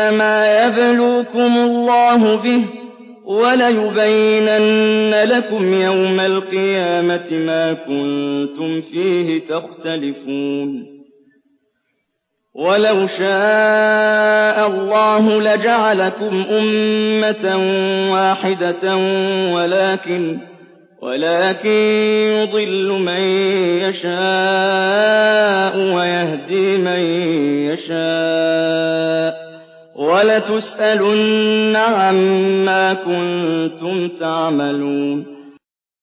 إنما يبلوكم الله به وَلَيُبَيِّنَنَّ لَكُمْ يَوْمَ الْقِيَامَةِ مَا كُنتُمْ فِيهِ تَخْتَلِفُونَ. وَلَوْ شَاءَ اللَّهُ لَجَعَلَكُمْ أُمَّةً وَاحِدَةً وَلَكِن ولكن يضل من يشاء ويهدي من يشاء. وَلَتُسْأَلُنَّ عَمَّا كُنتُمْ تَعْمَلُونَ